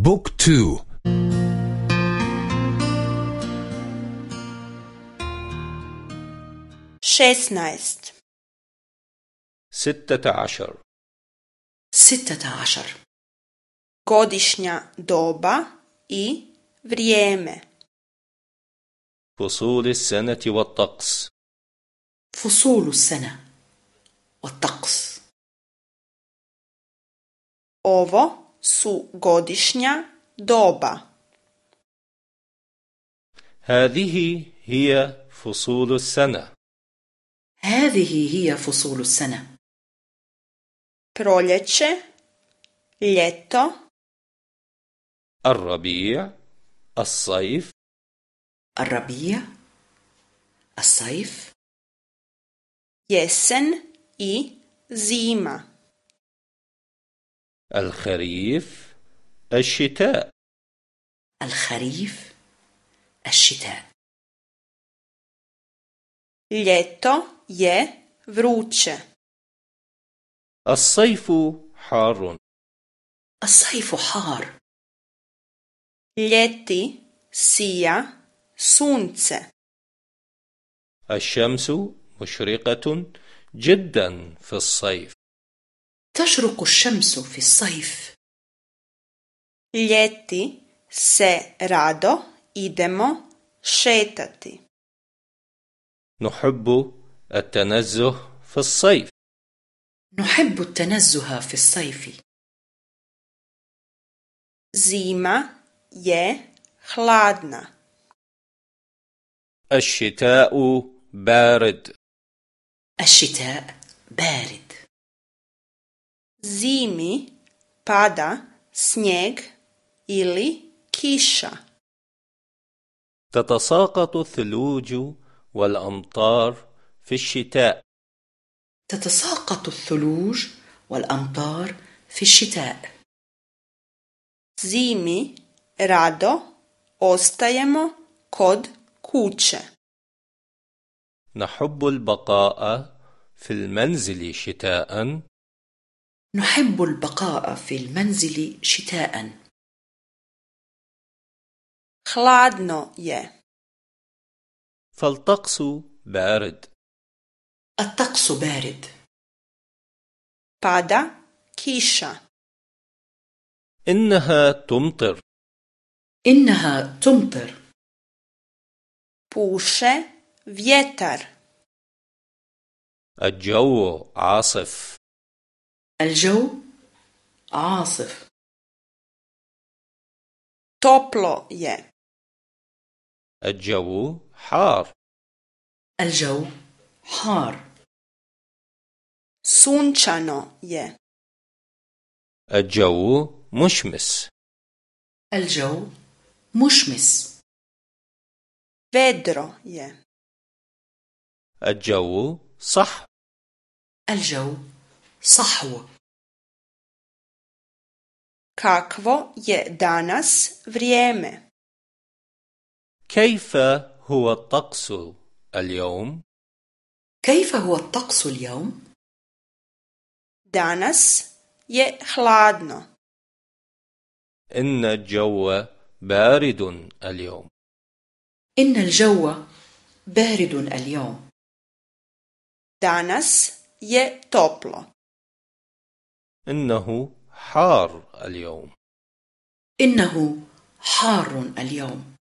بوك تو. شesnaest ستة عشر. ستة عشر. godišnja doba i vrijeme فصول السنة والطقس. فصول السنة والطقس. ovo su godišnja doba. هذه هي فصول السنة هذه هي فصول السنة proljeće ljeto. الربيع الصيف الربيع الصيف jesen i zima. الخريف الشتاء. الخريف الشتاء. ljeto je vruće الصيف حار. الصيف حار. ljeti sija sunce الشمس مشرقة جدا في الصيف. تشرق الشمس في الصيف. Ljeti se rado idemo šetati. نحب التنزه في الصيف. نحب التنزه في الصيف. Zima je hladna. الشتاء بارد. الشتاء بارد. Zimi pada snijeg ili kiša. تتساقط الثلوج والأمطار في الشتاء. تتساقط الثلوج والأمطار في الشتاء. Zimi rado ostajemo kod kuće. نحب البقاء في المنزل شتاء. نحب البقاء في المنزل شتاء. hladno je فالطقس بارد. الطقس بارد. pada kiša إنها تمطر. إنها تمطر. puše vjetar الجو عاصف. الجو عاصف. toplo je الجو حار. الجو حار. sunčano je الجو مشمس. الجو مشمس. vedro je الجو صح. الجو صحو kakvo je danas vrijeme? كيف هو الطقس اليوم؟ كيف هو الطقس اليوم؟ danas je hladno. إن الجو بارد اليوم إن الجو بارد اليوم danas je toplo. إنه حار اليوم. إنه حار اليوم.